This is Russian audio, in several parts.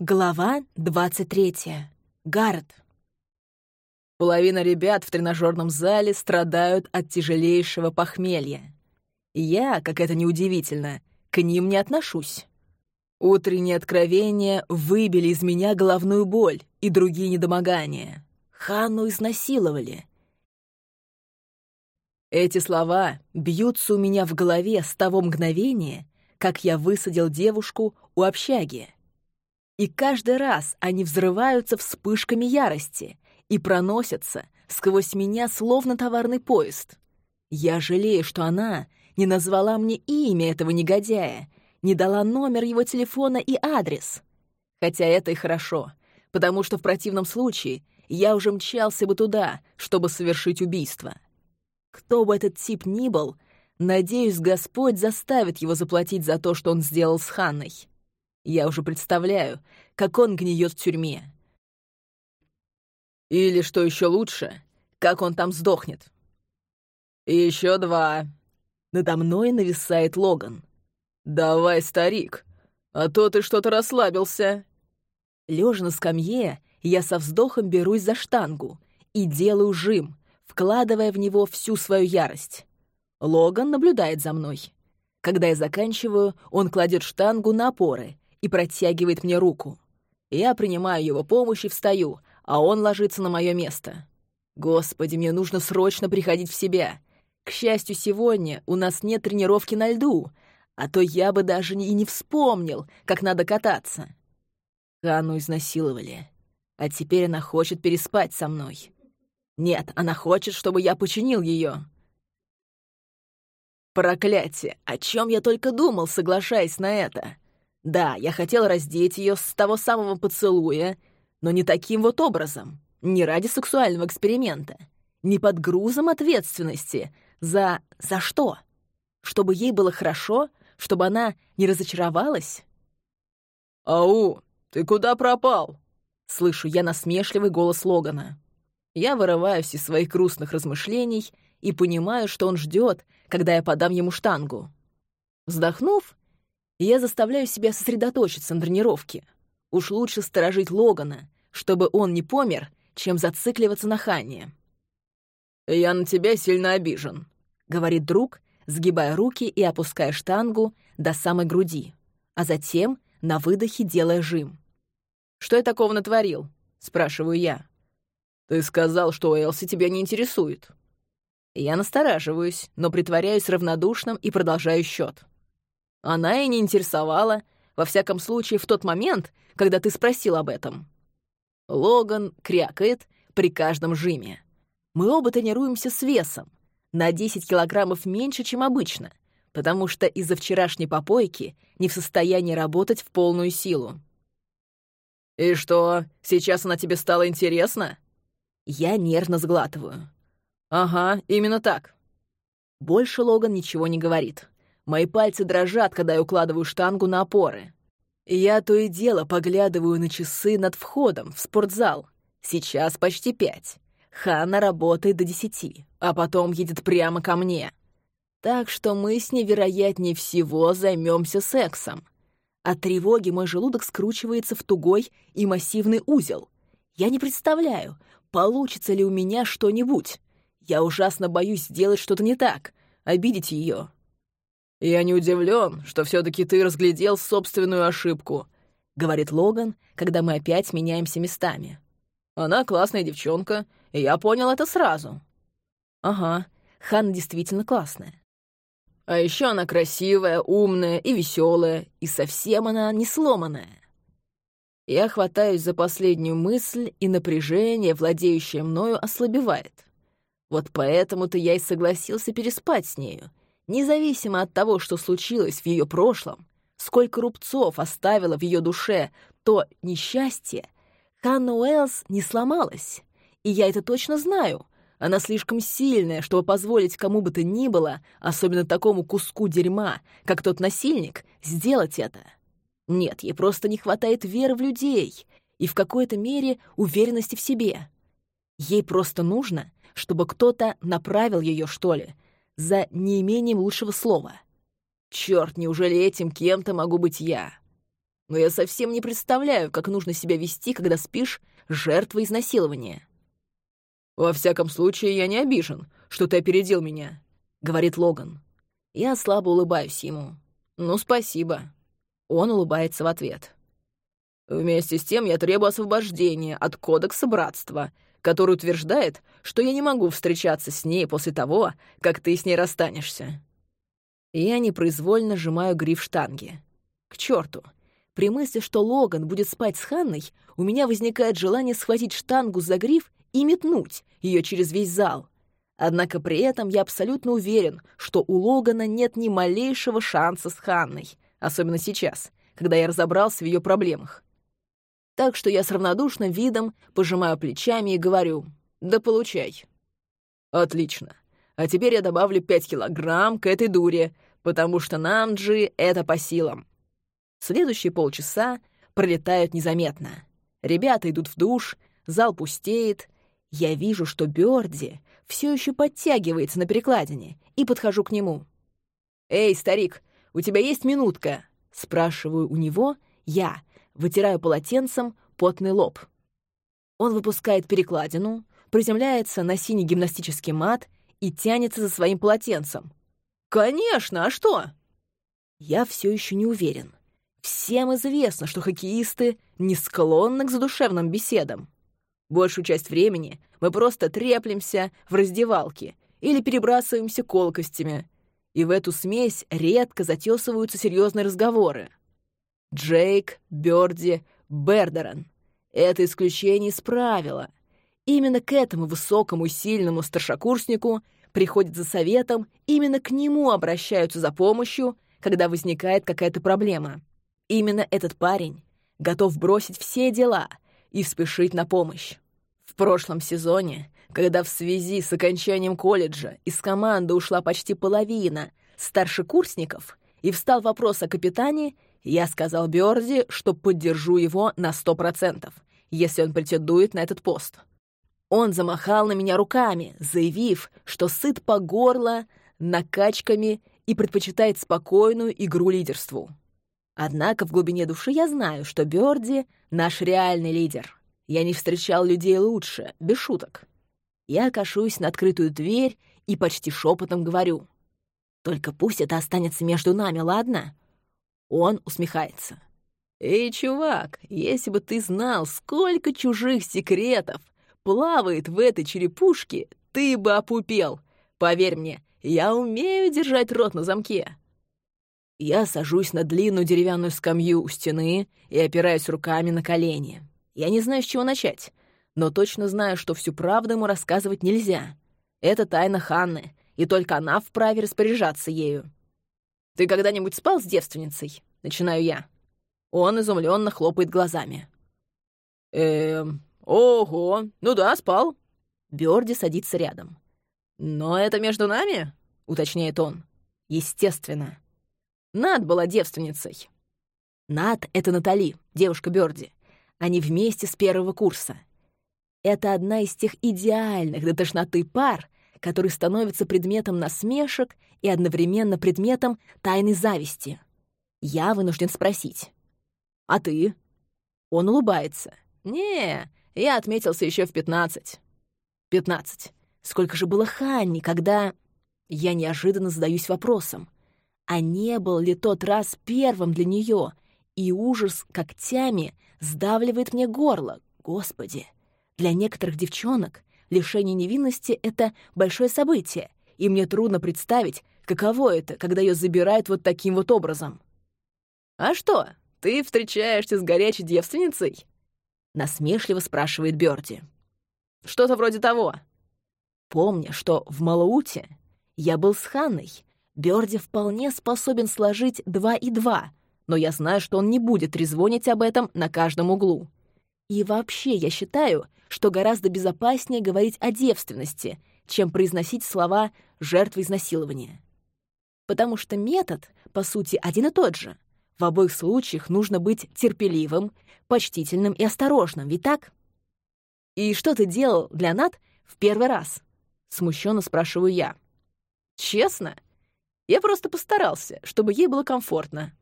Глава 23. Гаррет. Половина ребят в тренажерном зале страдают от тяжелейшего похмелья. Я, как это неудивительно, к ним не отношусь. Утренние откровения выбили из меня головную боль и другие недомогания. Ханну изнасиловали. Эти слова бьются у меня в голове с того мгновения, как я высадил девушку у общаги. И каждый раз они взрываются вспышками ярости и проносятся сквозь меня, словно товарный поезд. Я жалею, что она не назвала мне имя этого негодяя, не дала номер его телефона и адрес. Хотя это и хорошо, потому что в противном случае я уже мчался бы туда, чтобы совершить убийство. Кто бы этот тип ни был, надеюсь, Господь заставит его заплатить за то, что он сделал с Ханной. Я уже представляю, как он гниет в тюрьме. Или, что еще лучше, как он там сдохнет. еще два. Надо мной нависает Логан. «Давай, старик, а то ты что-то расслабился». Лежа на скамье, я со вздохом берусь за штангу и делаю жим, вкладывая в него всю свою ярость. Логан наблюдает за мной. Когда я заканчиваю, он кладет штангу на опоры и протягивает мне руку. Я принимаю его помощь и встаю, а он ложится на мое место. Господи, мне нужно срочно приходить в себя. К счастью, сегодня у нас нет тренировки на льду, а то я бы даже и не вспомнил, как надо кататься. Ганну изнасиловали, а теперь она хочет переспать со мной. Нет, она хочет, чтобы я починил ее. Проклятие! О чем я только думал, соглашаясь на это? Да, я хотел раздеть ее с того самого поцелуя, но не таким вот образом, не ради сексуального эксперимента, не под грузом ответственности. За... за что? Чтобы ей было хорошо? Чтобы она не разочаровалась? «Ау, ты куда пропал?» Слышу я насмешливый голос Логана. Я вырываюсь из своих грустных размышлений и понимаю, что он ждет, когда я подам ему штангу. Вздохнув, я заставляю себя сосредоточиться на тренировке. Уж лучше сторожить Логана, чтобы он не помер, чем зацикливаться на Ханне. «Я на тебя сильно обижен», — говорит друг, сгибая руки и опуская штангу до самой груди, а затем на выдохе делая жим. «Что я такого натворил?» — спрашиваю я. «Ты сказал, что Элси тебя не интересует». Я настораживаюсь, но притворяюсь равнодушным и продолжаю счет. Она и не интересовала, во всяком случае, в тот момент, когда ты спросил об этом. Логан крякает при каждом жиме. Мы оба тренируемся с весом, на 10 килограммов меньше, чем обычно, потому что из-за вчерашней попойки не в состоянии работать в полную силу. «И что, сейчас она тебе стала интересна?» Я нервно сглатываю. «Ага, именно так». Больше Логан ничего не говорит. Мои пальцы дрожат, когда я укладываю штангу на опоры. Я то и дело поглядываю на часы над входом в спортзал. Сейчас почти пять. Ханна работает до десяти, а потом едет прямо ко мне. Так что мы с ней, вероятнее всего, займемся сексом. От тревоги мой желудок скручивается в тугой и массивный узел. Я не представляю, получится ли у меня что-нибудь. Я ужасно боюсь сделать что-то не так, обидеть ее. «Я не удивлен, что все-таки ты разглядел собственную ошибку», — говорит Логан, когда мы опять меняемся местами. «Она классная девчонка, и я понял это сразу». «Ага, Ханна действительно классная». «А еще она красивая, умная и веселая, и совсем она не сломанная». Я хватаюсь за последнюю мысль, и напряжение, владеющее мною, ослабевает. Вот поэтому-то я и согласился переспать с нею, Независимо от того, что случилось в ее прошлом, сколько рубцов оставило в ее душе то несчастье, Ханна Уэллс не сломалась. И я это точно знаю. Она слишком сильная, чтобы позволить кому бы то ни было, особенно такому куску дерьма, как тот насильник, сделать это. Нет, ей просто не хватает веры в людей и в какой-то мере уверенности в себе. Ей просто нужно, чтобы кто-то направил ее, что ли, за неимением лучшего слова. Черт, неужели этим кем-то могу быть я? но я совсем не представляю, как нужно себя вести, когда спишь жертвой изнасилования. «Во всяком случае, я не обижен, что ты опередил меня», — говорит Логан. Я слабо улыбаюсь ему. «Ну, спасибо». Он улыбается в ответ. «Вместе с тем я требую освобождения от Кодекса Братства, который утверждает, что я не могу встречаться с ней после того, как ты с ней расстанешься». Я непроизвольно сжимаю гриф штанги. К черту! При мысли, что Логан будет спать с Ханной, у меня возникает желание схватить штангу за гриф и метнуть ее через весь зал. Однако при этом я абсолютно уверен, что у Логана нет ни малейшего шанса с Ханной, особенно сейчас, когда я разобрался в ее проблемах. Так что я с равнодушным видом пожимаю плечами и говорю «Да получай». «Отлично. А теперь я добавлю пять килограмм к этой дуре, потому что нам, Джи, это по силам. Следующие полчаса пролетают незаметно. Ребята идут в душ, зал пустеет. Я вижу, что Бёрди все еще подтягивается на перекладине, и подхожу к нему. «Эй, старик, у тебя есть минутка?» — спрашиваю у него я, вытираю полотенцем потный лоб. Он выпускает перекладину, приземляется на синий гимнастический мат и тянется за своим полотенцем. «Конечно, а что?» Я все еще не уверен. Всем известно, что хоккеисты не склонны к задушевным беседам. Большую часть времени мы просто треплемся в раздевалке или перебрасываемся колкостями, и в эту смесь редко затесываются серьезные разговоры. Джейк, Бёрди, Бердерон — это исключение из правила. Именно к этому высокому сильному старшекурснику приходят за советом, именно к нему обращаются за помощью, когда возникает какая-то проблема. Именно этот парень готов бросить все дела и спешить на помощь. В прошлом сезоне, когда в связи с окончанием колледжа из команды ушла почти половина старшекурсников и встал вопрос о капитане, я сказал Бёрди, что поддержу его на сто процентов, если он претендует на этот пост. Он замахал на меня руками, заявив, что сыт по горло накачками и предпочитает спокойную игру лидерству. Однако в глубине души я знаю, что Бёрди — наш реальный лидер. Я не встречал людей лучше, без шуток. Я кашусь на открытую дверь и почти шепотом говорю. «Только пусть это останется между нами, ладно?» Он усмехается. «Эй, чувак, если бы ты знал, сколько чужих секретов плавает в этой черепушке, ты бы опупел. Поверь мне, я умею держать рот на замке». Я сажусь на длинную деревянную скамью у стены и опираюсь руками на колени. Я не знаю, с чего начать, но точно знаю, что всю правду ему рассказывать нельзя. Это тайна Ханны, и только она вправе распоряжаться ею. «Ты когда-нибудь спал с девственницей?» — начинаю я. Он изумленно хлопает глазами. «Эм, ого, ну да, спал». Бёрди садится рядом. «Но это между нами?» — уточняет он. «Естественно». Над была девственницей. Над — это Натали, девушка Бёрди. Они вместе с первого курса. Это одна из тех идеальных до тошноты пар, которые становятся предметом насмешек и одновременно предметом тайной зависти. Я вынужден спросить. «А ты?» Он улыбается. «Не, я отметился еще в пятнадцать». «Пятнадцать. Сколько же было Ханни, когда...» Я неожиданно задаюсь вопросом. А не был ли тот раз первым для нее? И ужас когтями сдавливает мне горло. Господи! Для некоторых девчонок лишение невинности — это большое событие, и мне трудно представить, каково это, когда ее забирают вот таким вот образом. «А что, ты встречаешься с горячей девственницей?» Насмешливо спрашивает Бёрди. «Что-то вроде того». Помня, что в Малауте я был с Ханной, Бёрди вполне способен сложить два и два, но я знаю, что он не будет резвонить об этом на каждом углу. И вообще я считаю, что гораздо безопаснее говорить о девственности, чем произносить слова «жертва изнасилования». Потому что метод, по сути, один и тот же. В обоих случаях нужно быть терпеливым, почтительным и осторожным, ведь так? «И что ты делал для Нат в первый раз?» — смущенно спрашиваю я. «Честно?» Я просто постарался, чтобы ей было комфортно.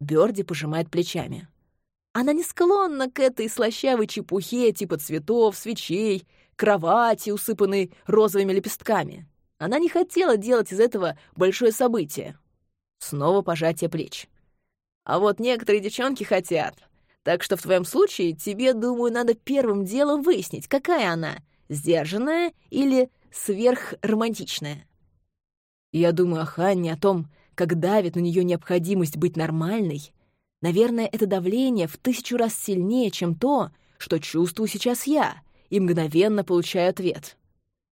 Бёрди пожимает плечами. Она не склонна к этой слащавой чепухе типа цветов, свечей, кровати, усыпанной розовыми лепестками. Она не хотела делать из этого большое событие. Снова пожатие плеч. А вот некоторые девчонки хотят. Так что в твоем случае тебе, думаю, надо первым делом выяснить, какая она — сдержанная или сверхромантичная. Я думаю о Ханне, о том, как давит на нее необходимость быть нормальной. Наверное, это давление в тысячу раз сильнее, чем то, что чувствую сейчас я, и мгновенно получаю ответ.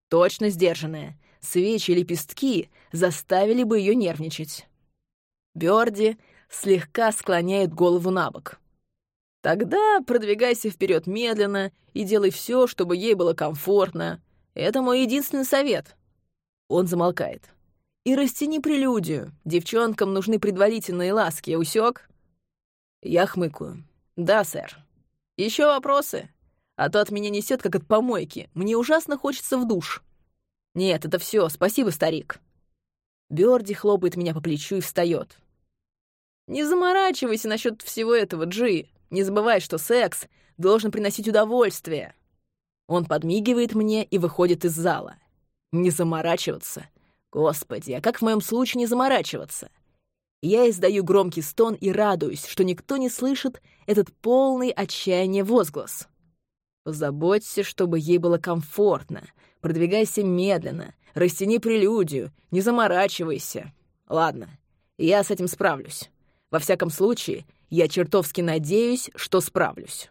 Точно сдержанная. Свечи и лепестки заставили бы ее нервничать. Бёрди слегка склоняет голову на бок. Тогда продвигайся вперед медленно и делай все, чтобы ей было комфортно. Это мой единственный совет. Он замолкает. И растяни прелюдию. Девчонкам нужны предварительные ласки, усек? Я хмыкаю. Да, сэр. Еще вопросы? А то от меня несет как от помойки. Мне ужасно хочется в душ. Нет, это все. Спасибо, старик. Бёрди хлопает меня по плечу и встает. Не заморачивайся насчет всего этого, Джи. Не забывай, что секс должен приносить удовольствие. Он подмигивает мне и выходит из зала. Не заморачиваться. Господи, а как в моем случае не заморачиваться? Я издаю громкий стон и радуюсь, что никто не слышит этот полный отчаяния возглас. Позаботься, чтобы ей было комфортно. Продвигайся медленно. Растяни прелюдию. Не заморачивайся. Ладно, я с этим справлюсь. Во всяком случае, я чертовски надеюсь, что справлюсь.